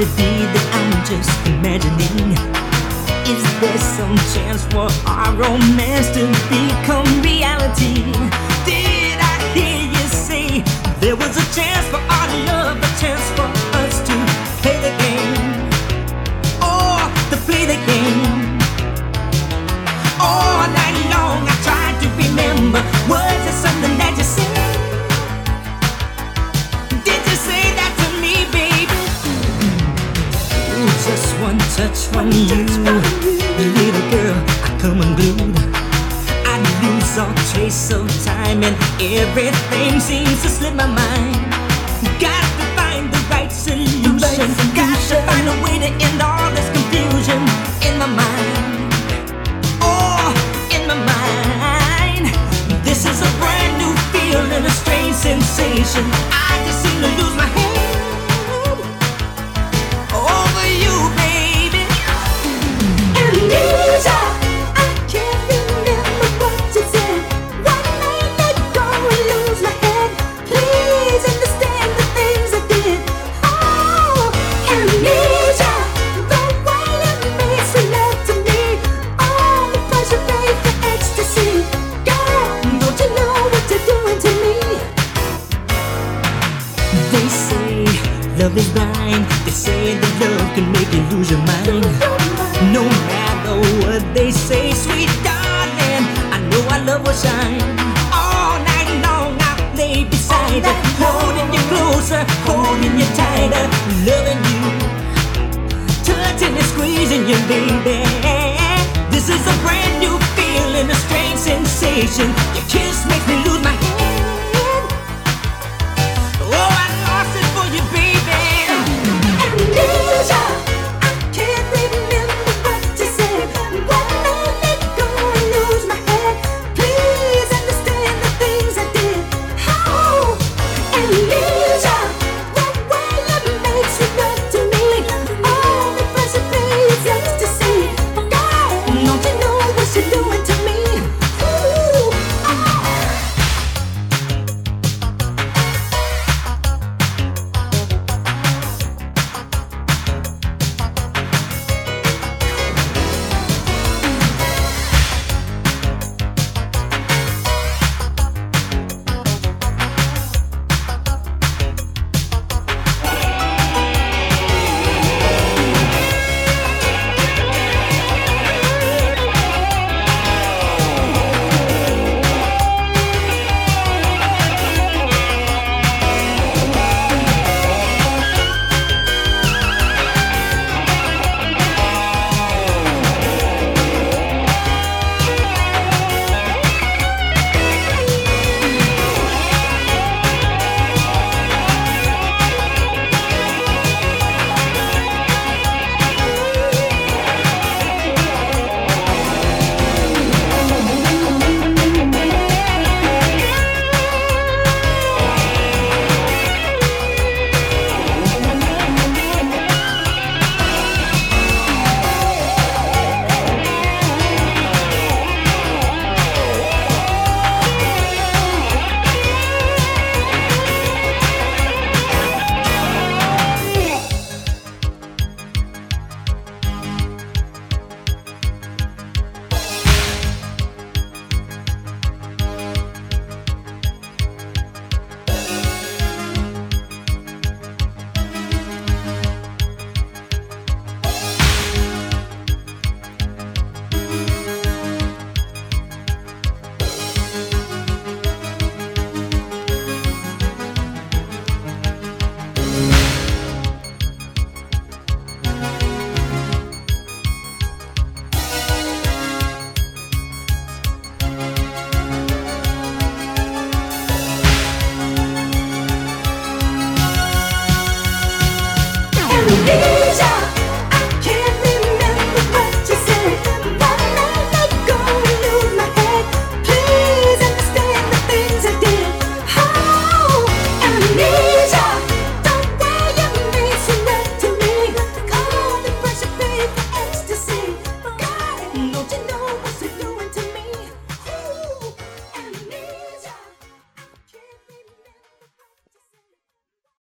It be that I'm just imagining? Is there some chance for our romance to become reality? Touch from you. The Little girl, I come unglued I lose all trace of time And everything seems to slip my mind. Got to find the right solution. Got to find a way to end all this confusion In my mind. Oh, in my mind. This is a brand new feeling A strange sensation. I just seem to lose my love is blind They say that love can make you lose your mind No matter what they say, sweet darling I know our love will shine All night long I'll lay beside you Holding you closer, holding you tighter Loving you touching and squeezing you, baby. This is a brand new feeling, a strange sensation. You kill Nigga!